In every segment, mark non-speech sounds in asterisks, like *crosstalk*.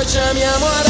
volte é a me amorar.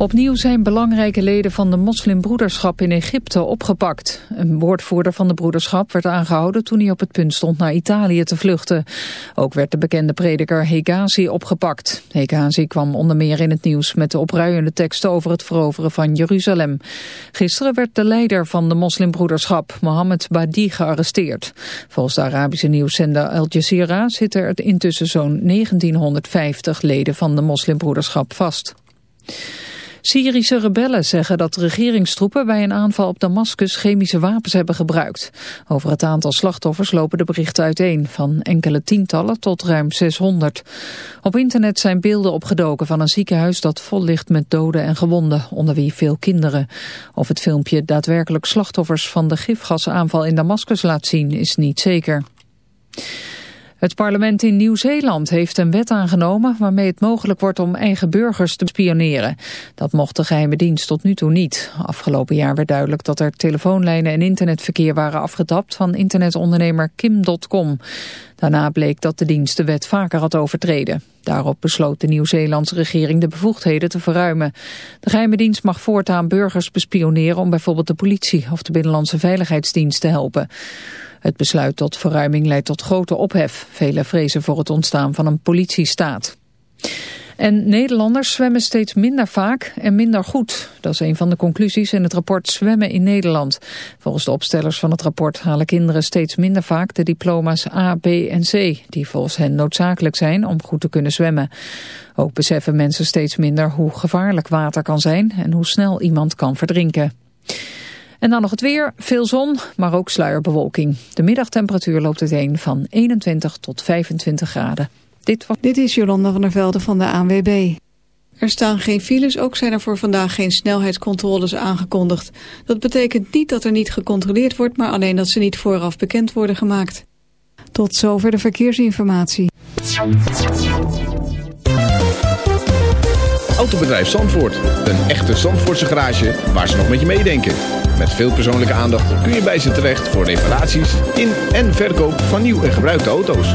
Opnieuw zijn belangrijke leden van de moslimbroederschap in Egypte opgepakt. Een woordvoerder van de broederschap werd aangehouden toen hij op het punt stond naar Italië te vluchten. Ook werd de bekende prediker Hegazi opgepakt. Hegazi kwam onder meer in het nieuws met de opruiende teksten over het veroveren van Jeruzalem. Gisteren werd de leider van de moslimbroederschap, Mohammed Badi, gearresteerd. Volgens de Arabische nieuwszender Al Jazeera zitten er intussen zo'n 1950 leden van de moslimbroederschap vast. Syrische rebellen zeggen dat regeringstroepen bij een aanval op Damascus chemische wapens hebben gebruikt. Over het aantal slachtoffers lopen de berichten uiteen, van enkele tientallen tot ruim 600. Op internet zijn beelden opgedoken van een ziekenhuis dat vol ligt met doden en gewonden, onder wie veel kinderen. Of het filmpje daadwerkelijk slachtoffers van de gifgasaanval in Damascus laat zien, is niet zeker. Het parlement in Nieuw-Zeeland heeft een wet aangenomen waarmee het mogelijk wordt om eigen burgers te spioneren. Dat mocht de geheime dienst tot nu toe niet. Afgelopen jaar werd duidelijk dat er telefoonlijnen en internetverkeer waren afgetapt van internetondernemer Kim.com. Daarna bleek dat de dienst de wet vaker had overtreden. Daarop besloot de Nieuw-Zeelandse regering de bevoegdheden te verruimen. De geheime dienst mag voortaan burgers bespioneren om bijvoorbeeld de politie of de Binnenlandse Veiligheidsdienst te helpen. Het besluit tot verruiming leidt tot grote ophef. Velen vrezen voor het ontstaan van een politiestaat. En Nederlanders zwemmen steeds minder vaak en minder goed. Dat is een van de conclusies in het rapport Zwemmen in Nederland. Volgens de opstellers van het rapport halen kinderen steeds minder vaak de diploma's A, B en C... die volgens hen noodzakelijk zijn om goed te kunnen zwemmen. Ook beseffen mensen steeds minder hoe gevaarlijk water kan zijn... en hoe snel iemand kan verdrinken. En dan nog het weer, veel zon, maar ook sluierbewolking. De middagtemperatuur loopt uiteen van 21 tot 25 graden. Dit, was... Dit is Jolanda van der Velde van de ANWB. Er staan geen files, ook zijn er voor vandaag geen snelheidscontroles aangekondigd. Dat betekent niet dat er niet gecontroleerd wordt, maar alleen dat ze niet vooraf bekend worden gemaakt. Tot zover de verkeersinformatie. Autobedrijf Zandvoort. Een echte Zandvoortse garage waar ze nog met je meedenken. Met veel persoonlijke aandacht kun je bij ze terecht voor reparaties in en verkoop van nieuw en gebruikte auto's.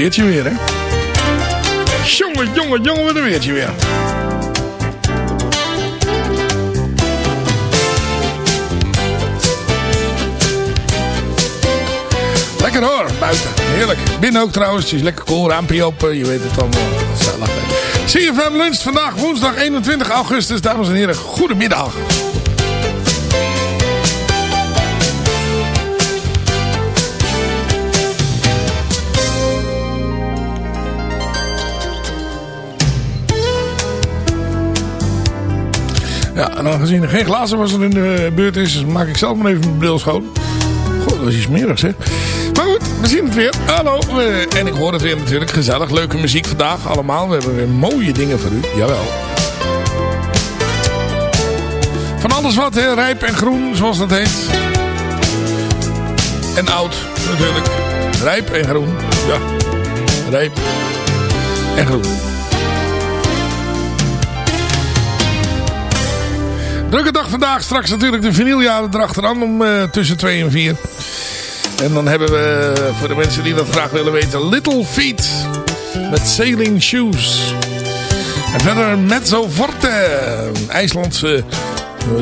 Weertje weer, hè? Jongen, jongen, jongen, wat een weertje weer. Lekker hoor, buiten. Heerlijk. Binnen ook trouwens. Het is lekker cool. Raampje open. Je weet het wel. Gezellig. CFM lunch vandaag woensdag 21 augustus. Dames en heren, goedemiddag. Ja, en aangezien er geen glazen was er in de buurt is, maak ik zelf maar even mijn bril schoon. Goh, dat is iets smerigs, hè. Maar goed, we zien het weer. Hallo. en ik hoor het weer natuurlijk. Gezellig. Leuke muziek vandaag allemaal. We hebben weer mooie dingen voor u. Jawel. Van alles wat, hè. Rijp en groen, zoals dat heet. En oud, natuurlijk. Rijp en groen. Ja. Rijp en groen. Drukke dag vandaag. Straks natuurlijk de vinyljaren erachteraan om eh, tussen 2 en 4. En dan hebben we, eh, voor de mensen die dat graag willen weten, Little Feet. Met Sailing Shoes. En verder Mezzo Forte. IJslandse eh,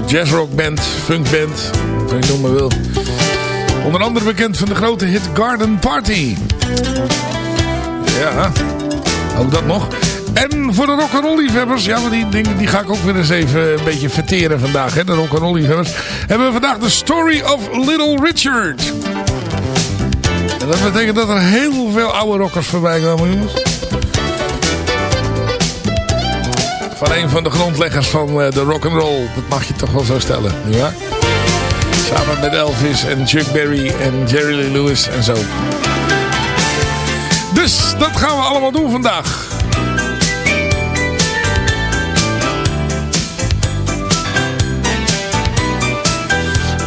jazzrockband, funkband, wat je noemen wil. Onder andere bekend van de grote hit Garden Party. Ja, ook dat nog. En voor de rock'n'roll liefhebbers, ja, maar die dingen die ga ik ook weer eens even een beetje verteren vandaag, hè, de rock'n'roll liefhebbers. Hebben we vandaag de Story of Little Richard. En dat betekent dat er heel veel oude rockers voorbij komen, jongens. Van een van de grondleggers van eh, de rock'n'roll, dat mag je toch wel zo stellen, nietwaar? Samen met Elvis en Chuck Berry en Jerry Lee Lewis en zo. Dus dat gaan we allemaal doen vandaag.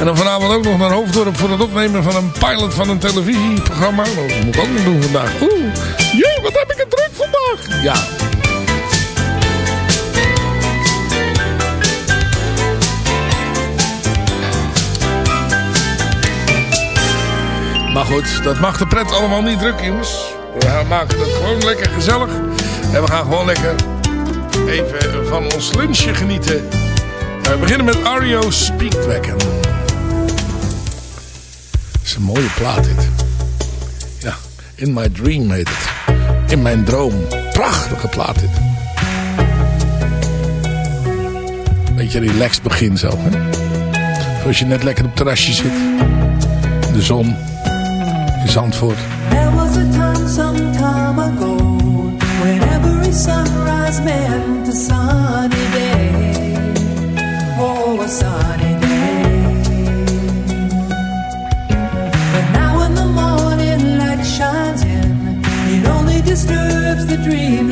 En dan vanavond ook nog naar Hoofddorp voor het opnemen van een pilot van een televisieprogramma. Dat moet ik ook nog doen vandaag. Oeh, jee, wat heb ik het druk vandaag. Ja. Maar goed, dat mag de pret allemaal niet druk, jongens. We maken het gewoon lekker gezellig. En we gaan gewoon lekker even van ons lunchje genieten. We beginnen met Ario Speedwagon. Is mooie plaat dit. Ja, In My Dream heet het. In mijn droom. Prachtige plaat. Beetje relaxed begin zo. Hè? Zoals je net lekker op het terrasje zit. De zon. In Zandvoort. There was a time some time ago when every sunrise meant disturbs the dreamland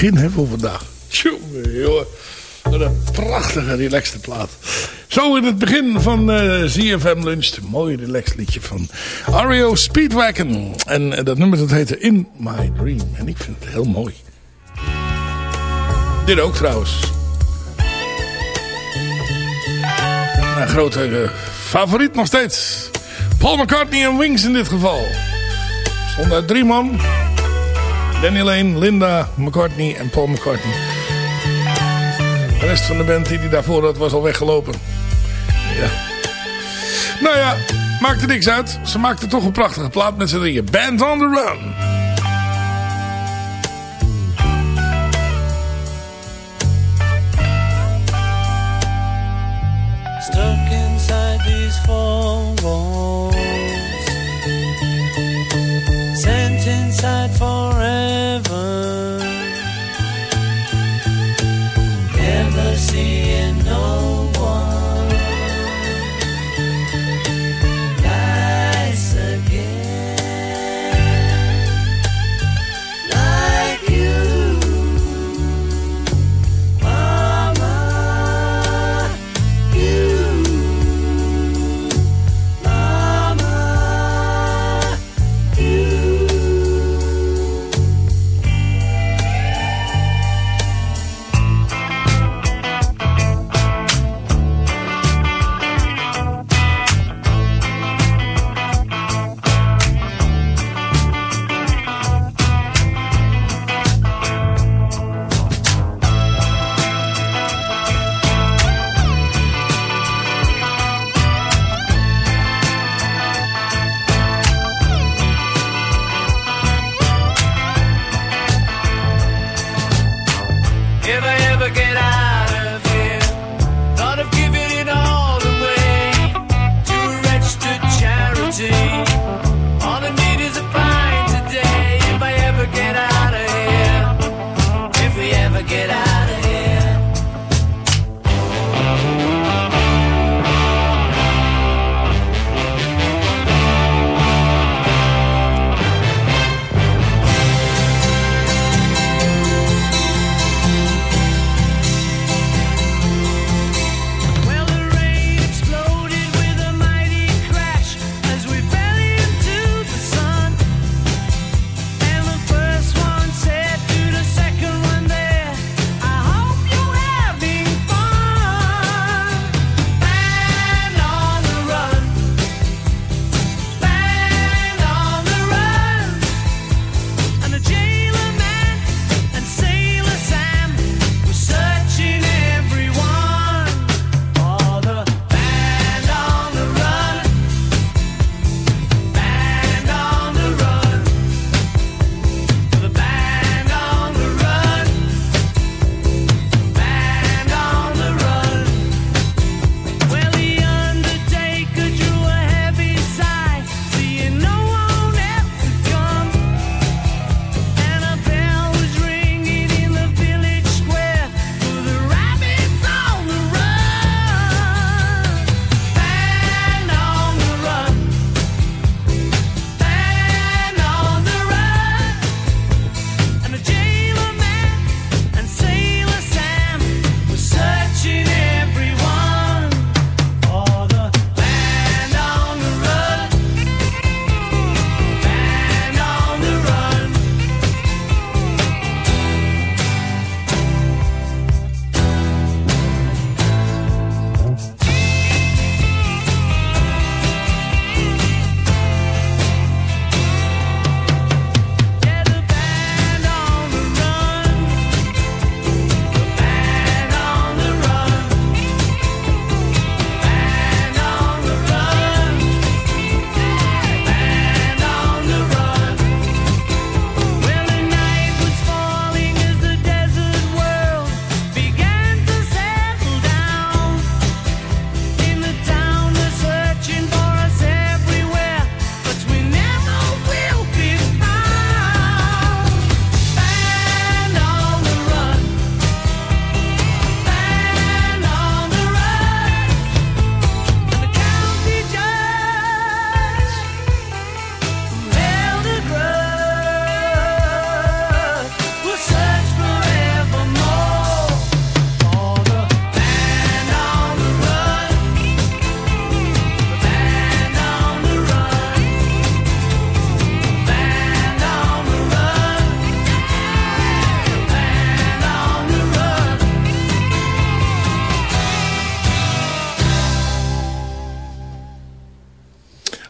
begin hè, voor vandaag. Tjonge, jongen. Wat een prachtige relaxte plaat. Zo in het begin van uh, ZFM Lunch. Mooi relaxed liedje van Ario Speedwagon. En uh, dat nummer dat heette In My Dream. En ik vind het heel mooi. Dit ook trouwens. Mijn grote uh, favoriet nog steeds. Paul McCartney en Wings in dit geval. Stond drie man. Danny Lane, Linda McCartney en Paul McCartney. De rest van de band die hij daarvoor had was al weggelopen. Ja. Nou ja, maakt er niks uit. Ze maakte toch een prachtige plaat met z'n drieën. Band on the Run. Stuck inside these four walls Sent inside Never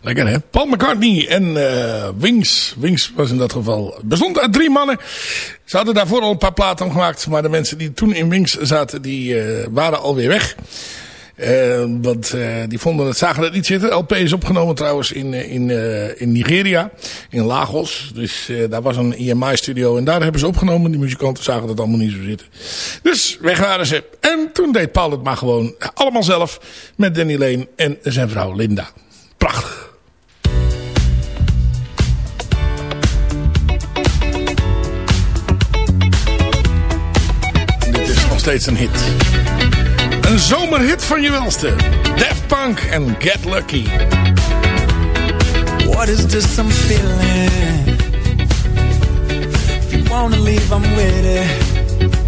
Lekker hè? Paul McCartney en uh, Wings. Wings was in dat geval. Bestond uit drie mannen. Ze hadden daarvoor al een paar platen gemaakt. Maar de mensen die toen in Wings zaten, die uh, waren alweer weg. Uh, want die vonden het, zagen dat niet zitten. LP is opgenomen trouwens in, in, in Nigeria, in Lagos. Dus daar was een IMI-studio en daar hebben ze opgenomen. Die muzikanten zagen dat allemaal niet zo zitten. Dus weg waren ze. En toen deed Paul het maar gewoon allemaal zelf met Danny Lane en zijn vrouw Linda. Prachtig. steeds een hit. Een zomerhit van je welste. Daft Punk en Get Lucky. What is this I'm feeling? If you wanna leave, I'm with it.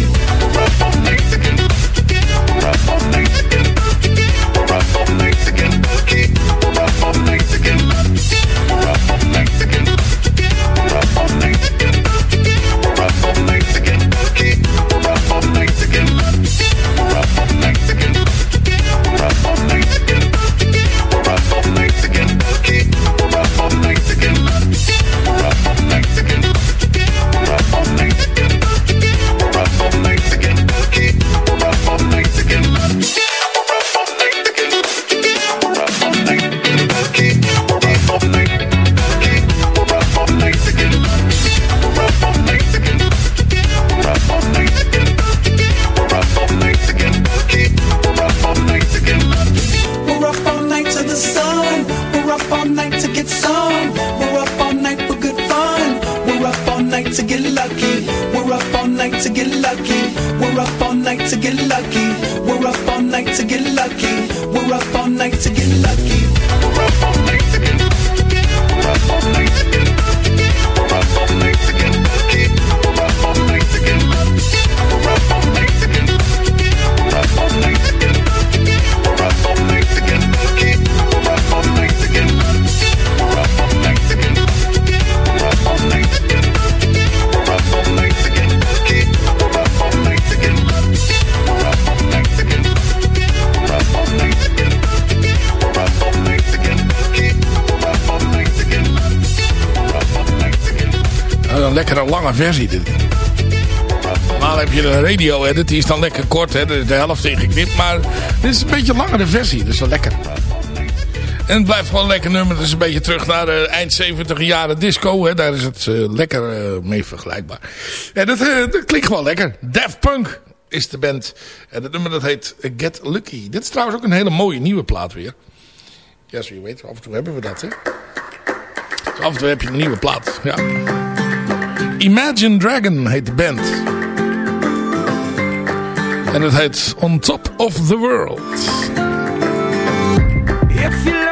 versie. Normaal heb je een radio-edit, die is dan lekker kort, hè, de, de helft ingeknipt. Maar dit is een beetje langere versie, dus wel lekker. En het blijft gewoon een lekker nummer. dus is een beetje terug naar de eind 70 jaren disco. Hè. Daar is het eh, lekker eh, mee vergelijkbaar. En dat, klinkt gewoon lekker. Daft Punk is de band. En het nummer dat heet Get Lucky. Dit is trouwens ook een hele mooie nieuwe plaat weer. yes zo je weet. Af en toe hebben we dat, hè. Af en toe heb je een nieuwe plaat, ja. Imagine Dragon heet de band. En het heet On Top of the World. If you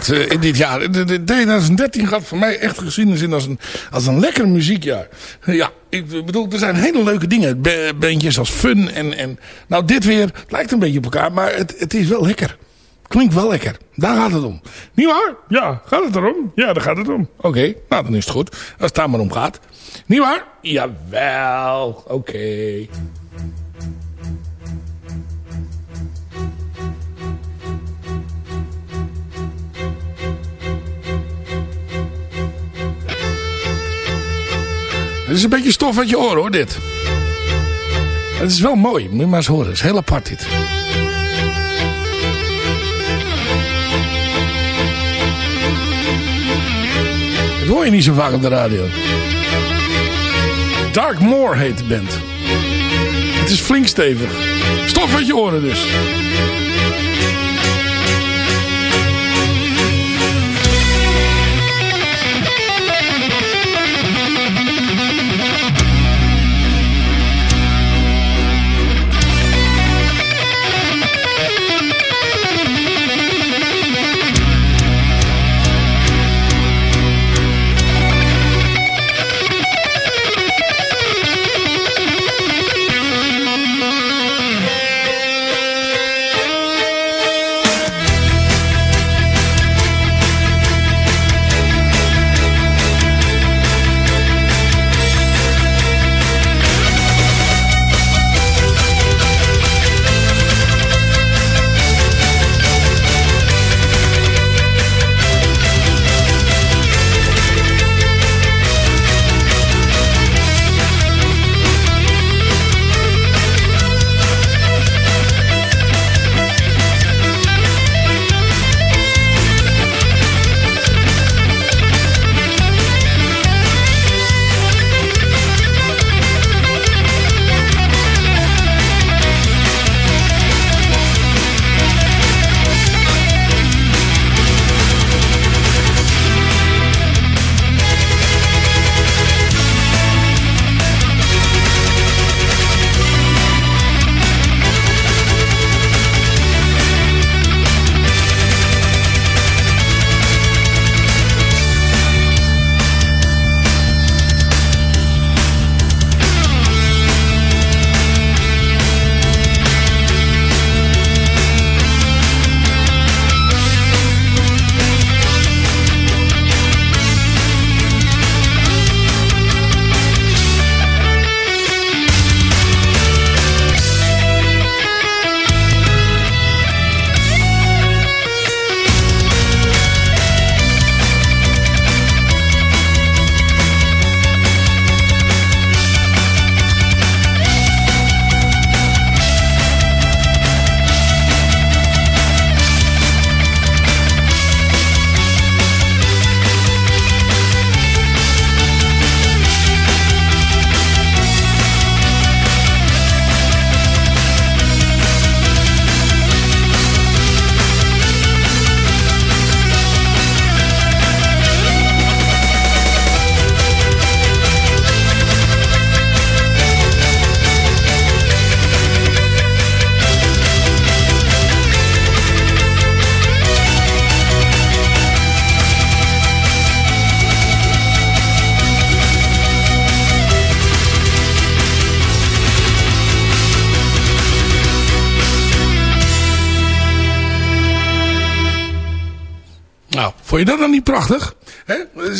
eh, in dit jaar. De, de 2013 gaat voor mij echt geschiedenis in als een, als een lekker muziekjaar. Ja, ik bedoel, er zijn hele leuke dingen. Ba- Bandjes als Fun en, en... Nou, dit weer lijkt een beetje op elkaar, maar het, het is wel lekker. Klinkt wel lekker. Daar gaat het om. Niet waar? Ja, gaat het erom? Ja, daar gaat het om. Oké, nou dan is het goed. Als het daar maar om gaat. Niet waar? Jawel. Oké. Het is een beetje stof uit je oren hoor, dit. Het is wel mooi, moet je maar eens horen. Het is heel apart dit. Dat hoor je niet zo vaak op de radio. Dark Moor heet de band. Het is flink stevig. Stof uit je oren dus.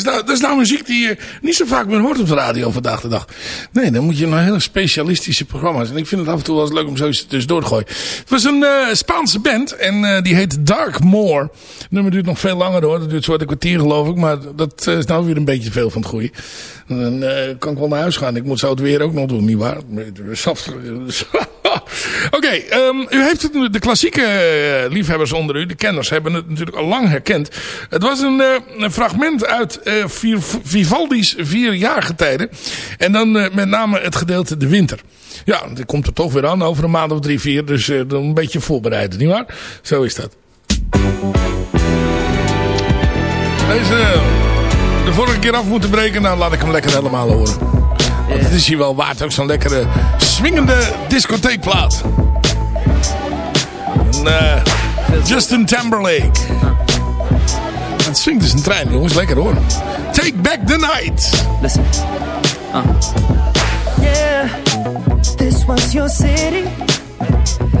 Nou, dat is nou muziek die je niet zo vaak meer hoort op de radio vandaag de dag. Nee, dan moet je naar hele specialistische programma's. En ik vind het af en toe wel eens leuk om zoiets tussendoor te gooien. Het was een eh, Spaanse band en eh, die heet Darkmoor. Het nummer duurt nog veel langer hoor. Dat duurt zo een kwartier geloof ik. Maar dat eh, is nou weer een beetje veel van het goede. Dan kan ik wel naar huis gaan. Ik moet zo het weer ook nog doen, nietwaar? *laughs* *laughs* Oké, ehm, u heeft het, de klassieke eh, liefhebbers onder u, de kenners, hebben het natuurlijk al lang herkend. Het was een, eh, fragment uit eh, Vivaldi's vier jaargetijden. En dan met name het gedeelte de winter. Ja, dat komt er toch weer aan over een maand of drie, vier. Dus dan een beetje voorbereiden, nietwaar? Zo is dat. Deze de vorige keer af moeten breken. Nou, laat ik hem lekker helemaal horen. Het is hier wel waard. Ook zo'n lekkere swingende discotheekplaat. En, eh, Justin Timberlake. Het swingt dus een trein, jongens. Lekker hoor. Take back the night. Listen. Uh. Yeah, this was your city.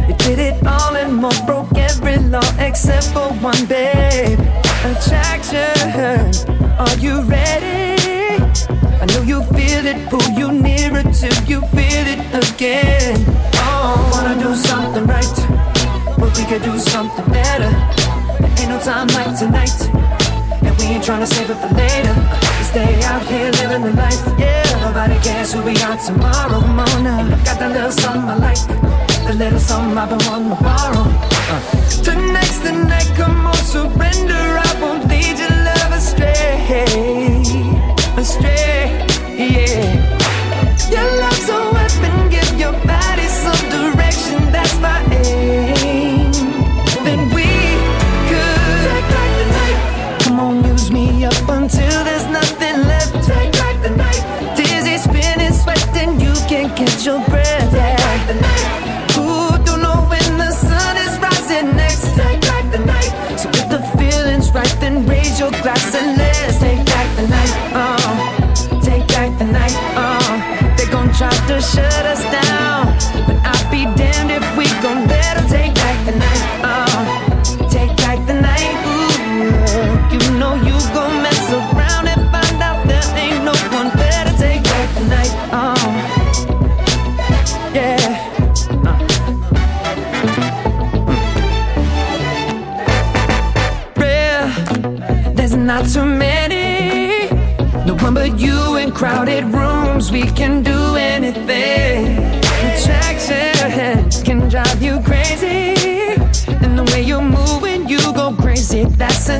You did it all and more, broke every law except for one, babe. Attraction, are you ready? I know you feel it, pull you nearer till you feel it again. Oh, wanna do something right, but we could do something better. There ain't no time like tonight. And we ain't tryna save it for later. Stay out here living the life. Yeah, nobody cares who we are tomorrow. I got that little something I like. The little something I've been wanting to borrow. Uh. Tonight's the night, come on, surrender. I won't lead your love astray. Astray, yeah. Your love's a shut us down,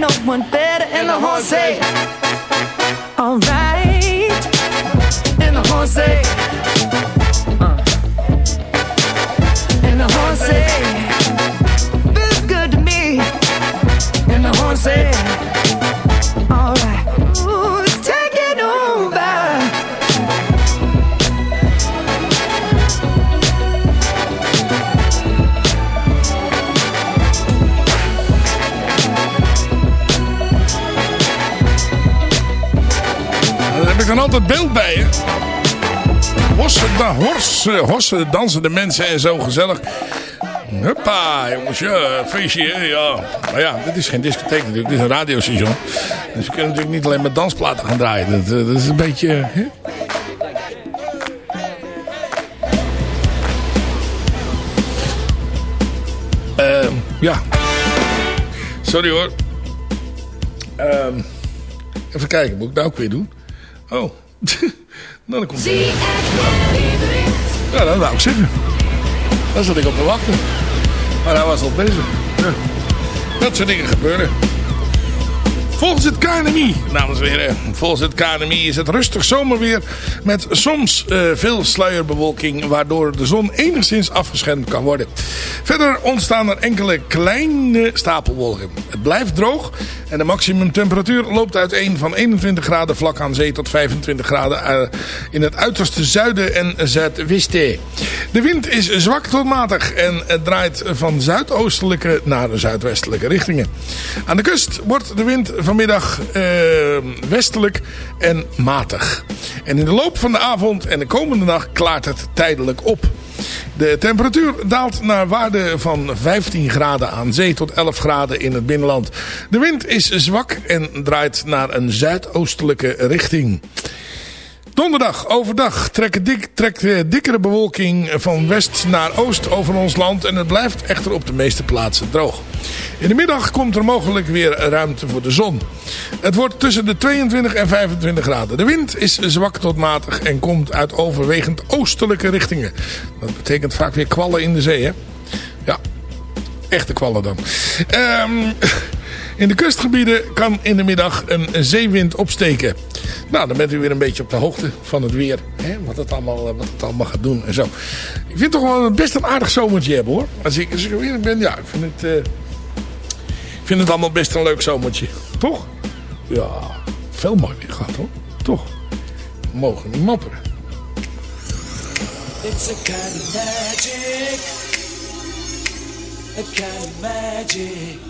No one better. And the horse say, Alright. And the horse say, uh. And the horse say, Feels good to me. And the horse say, dan altijd beeld bij, hè. Hossen, da, hors, eh, hossen, dansende mensen en zo gezellig. Huppa, jongens, ja, feestje, ja. Maar ja, dit is geen discotheek natuurlijk, dit is een radiostation. Dus we kunnen natuurlijk niet alleen met dansplaten gaan draaien. Dat, eh, is een beetje... Ehm, ja. Sorry hoor. Ehm, even kijken, moet ik dat ook weer doen? Oh. *laughs* nou, dan komt het. Ja, dat wou ik zeggen. Daar zat ik op te wachten. Maar hij was al bezig. Ja. Dat soort dingen gebeuren. Volgens het KNMI, dames en heren, volgens het KNMI is het rustig zomerweer met soms eh, veel sluierbewolking waardoor de zon enigszins afgeschermd kan worden. Verder ontstaan er enkele kleine stapelwolken. Het blijft droog en de maximumtemperatuur loopt uiteen van 21 graden vlak aan zee tot 25 graden eh, in het uiterste zuiden en zuidwesten. De wind is zwak tot matig en het draait van zuidoostelijke naar zuidwestelijke richtingen. Aan de kust wordt de wind vanmiddag eh, westelijk en matig. En in de loop van de avond en de komende nacht klaart het tijdelijk op. De temperatuur daalt naar waarde van 15 graden aan zee tot 11 graden in het binnenland. De wind is zwak en draait naar een zuidoostelijke richting. Donderdag overdag trekt, dik, trekt eh, dikkere bewolking van west naar oost over ons land en het blijft echter op de meeste plaatsen droog. In de middag komt er mogelijk weer ruimte voor de zon. Het wordt tussen de 22 en 25 graden. De wind is zwak tot matig en komt uit overwegend oostelijke richtingen. Dat betekent vaak weer kwallen in de zee, hè? Ja, echte kwallen dan. Ehm... In de kustgebieden kan in de middag een zeewind opsteken. Nou, dan bent u weer een beetje op de hoogte van het weer. Hè? Wat, het allemaal, wat het allemaal gaat doen en zo. Ik vind toch wel best een aardig zomertje hebben hoor. Als ik, als ik er weer ben, ja, ik vind het... eh, ik vind het allemaal best een leuk zomertje. Toch? Ja, veel mooi weer gehad hoor. Toch? We mogen niet mopperen. It's a kind of magic. A kind of magic.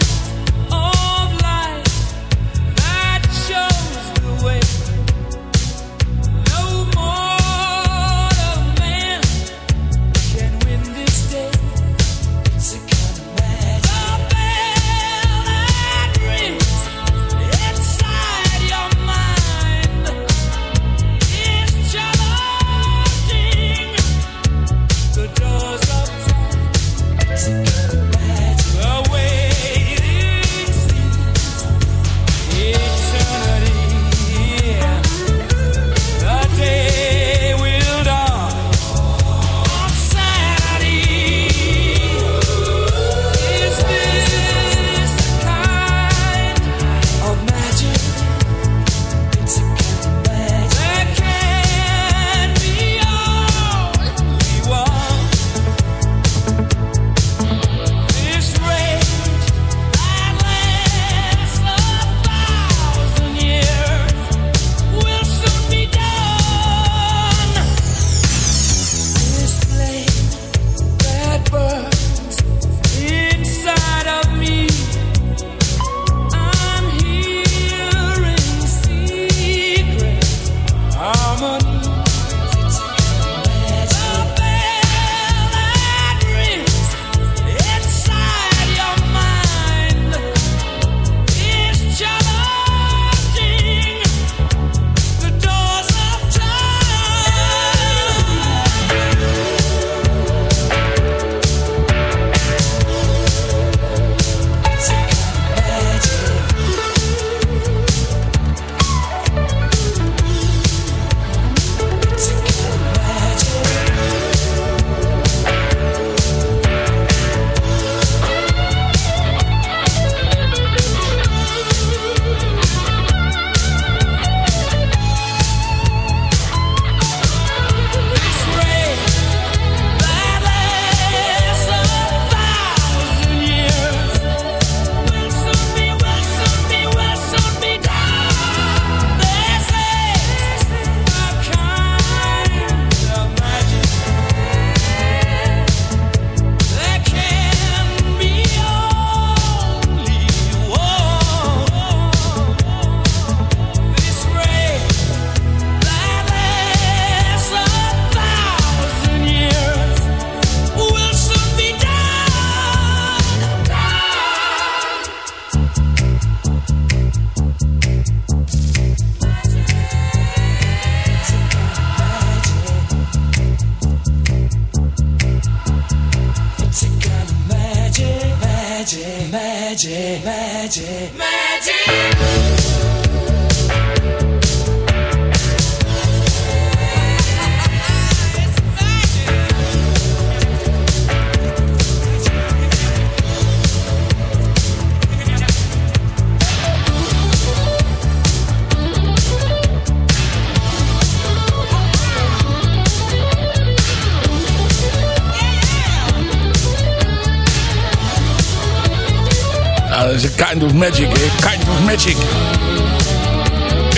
magic. Kind of magic.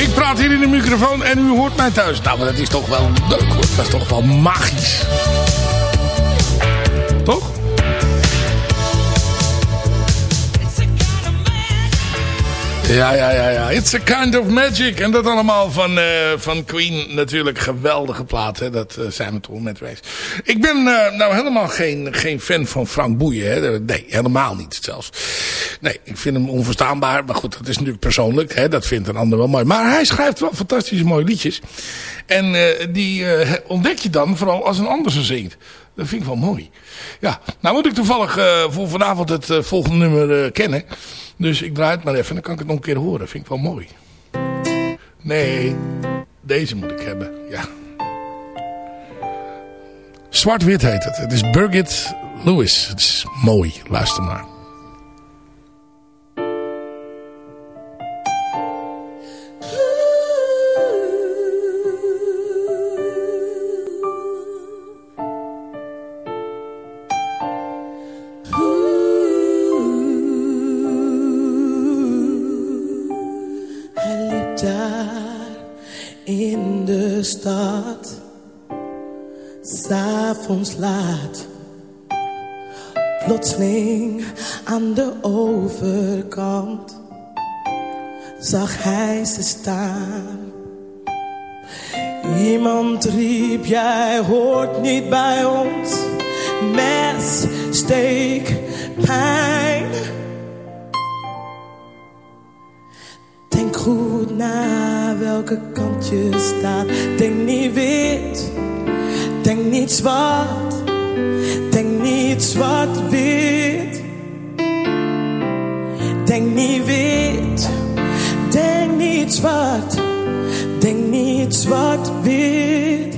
Ik praat hier in de microfoon en u hoort mij thuis. Nou, maar dat is toch wel leuk, hoor. Dat is toch wel magisch. Toch? Ja, ja, ja, ja. It's a kind of magic. En dat allemaal van, eh, van Queen. Natuurlijk geweldige plaat. Hè? Dat eh, zijn we toch met geweest. Ik ben eh, nou helemaal geen, geen fan van Frank Boeien. Hè? Nee, helemaal niet zelfs. Nee, ik vind hem onverstaanbaar. Maar goed, dat is natuurlijk persoonlijk. Hè? Dat vindt een ander wel mooi. Maar hij schrijft wel fantastische mooie liedjes. En eh, die eh, ontdek je dan vooral als een ander ze zingt. Dat vind ik wel mooi. Ja, nou moet ik toevallig eh, voor vanavond het volgende nummer kennen. Dus ik draai het maar even en dan kan ik het nog een keer horen. Vind ik wel mooi. Nee, deze moet ik hebben. Ja. Zwart-wit heet het. Het is Birgit Lewis. Het is mooi. Luister maar. Aan de overkant zag hij ze staan. Iemand riep, jij hoort niet bij ons. Mes, steek, pijn. Denk goed na welke kant je staat. Denk niet wit, denk niet zwart. Denk niet zwart-wit. Denk niet wit, denk niet zwart. Denk niet zwart-wit.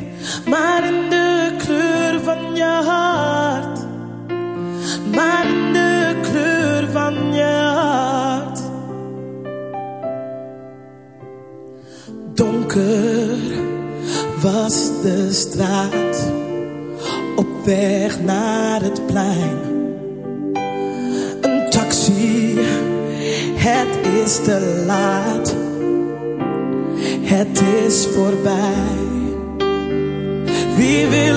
Maar in de kleur van je hart. Maar in de kleur van je hart. Donker was de straat op weg naar het plein. Het is te laat. Het is voorbij. Wie wil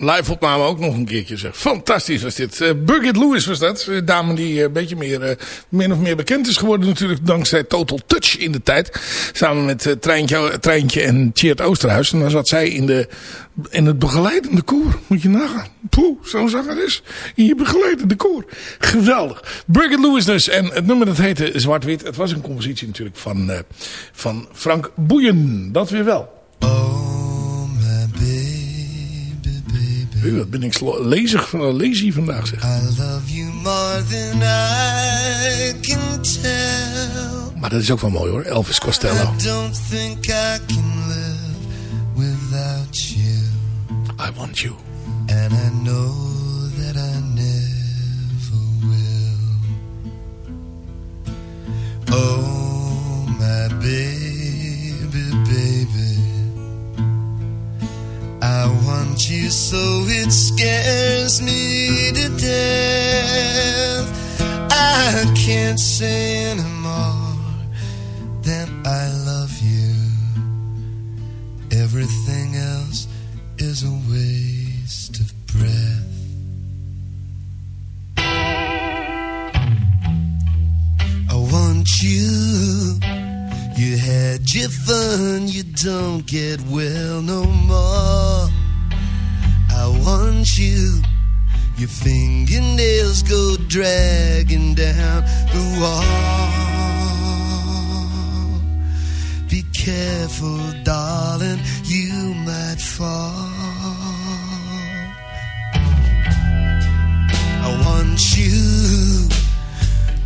live opname ook nog een keertje zeg. Fantastisch was dit. Uh, Birgit Lewis was dat. Een dame die uh, een beetje meer, min of meer bekend is geworden natuurlijk dankzij Total Touch in de tijd. Samen met Treintje, Treintje en Tjeerd Oosterhuis. En dan zat zij in, de, in het begeleidende koor. Moet je nagaan. Poeh, zo'n zanger is. In je begeleidende koor. Geweldig. Birgit Lewis dus. En het nummer dat heette Zwart-Wit. Het was een compositie natuurlijk van, van Frank Boeien. Dat weer wel. Hey, wat ben ik lezig, lazy vandaag zeg. I love you more than I can tell. Maar dat is ook wel mooi hoor, Elvis Costello. I don't think I can live without you. I want you. And I know that I never will. Oh, my baby, baby. I want you so it scares me to death. I can't say anymore that I love you. Everything else is a waste of breath. I want you. You had your fun, you don't get well no more. I want you. Your fingernails go dragging down the wall. Be careful, darling, you might fall. I want you.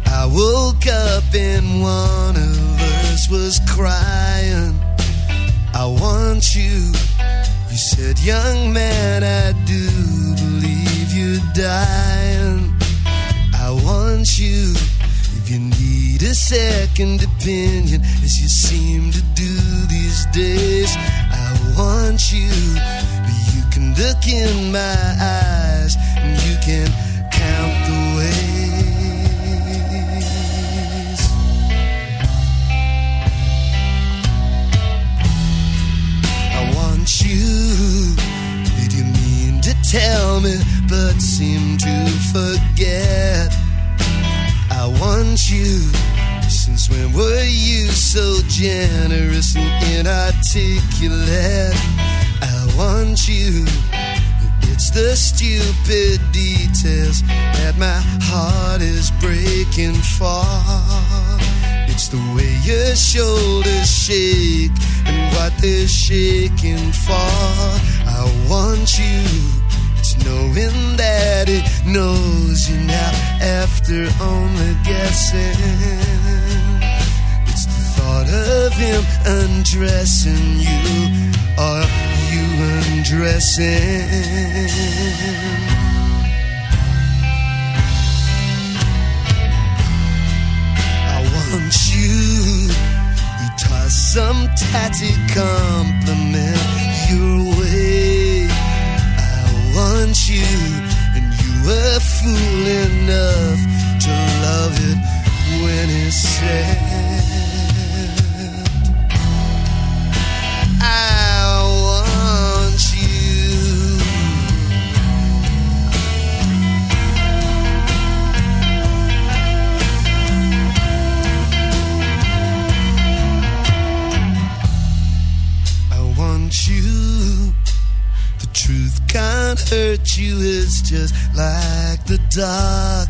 I woke up in one us was crying. I want you. You said, young man, I do believe you're dying. I want you. If you need a second opinion, as you seem to do these days, I want you. You can look in my eyes and you can count the ways. Tell me, but seem to forget? I want you. Since when were you so generous and inarticulate? I want you. It's the stupid details that my heart is breaking for. It's the way your shoulders shake and what they're shaking for. I want you. Knowing that it knows you now after only guessing. It's the thought of him undressing you or you undressing. I want you. You toss some tatty compliment your way. I want you, and you were fool enough to love it when it's said. I you, is just like the dark.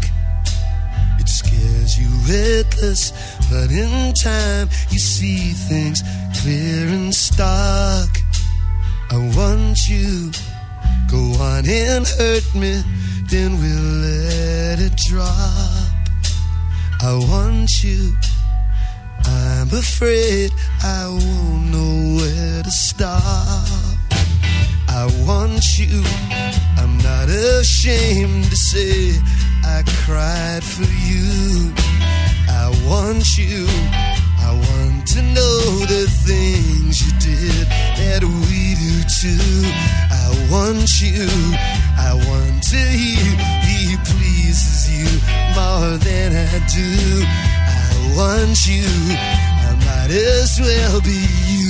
It scares you witless, but in time you see things clear and stark. I want you. Go on and hurt me, then we'll let it drop. I want you. I'm afraid I won't know where to stop. I want you. I'm not ashamed to say I cried for you. I want you. I want to know the things you did that we do too. I want you. I want to hear he pleases you more than I do. I want you. I might as well be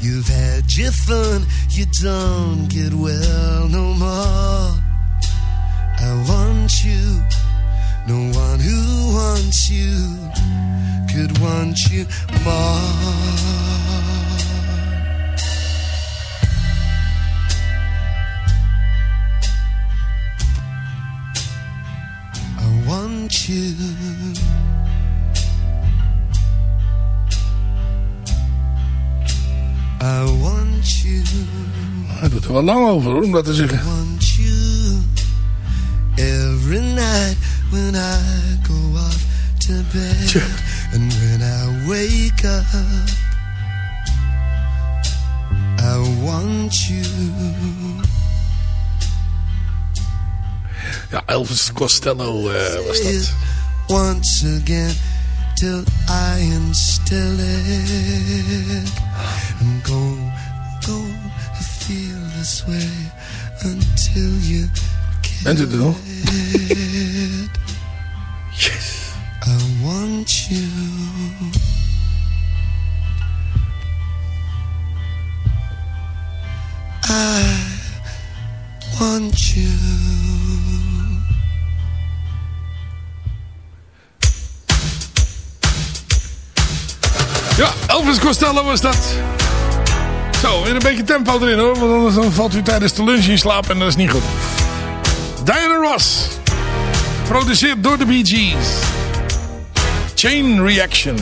You've had your fun, you don't get well no more. I want you. No one who wants you could want you more. Er lang over hoor, om dat te zeggen. want you every night when I go off to bed and when I wake up. I want you. Ja, Elvis Costello eh, was dat. once again till I instill it. I'm going, feel this way until you Bent u er nog? Yes. I want you. I want you. Ja, Elvis Costello was dat. Zo, weer een beetje tempo erin hoor. Want anders dan valt u tijdens de lunch in slaap en dat is niet goed. Diana Ross. Produceerd door de Bee Gees. Chain Reaction.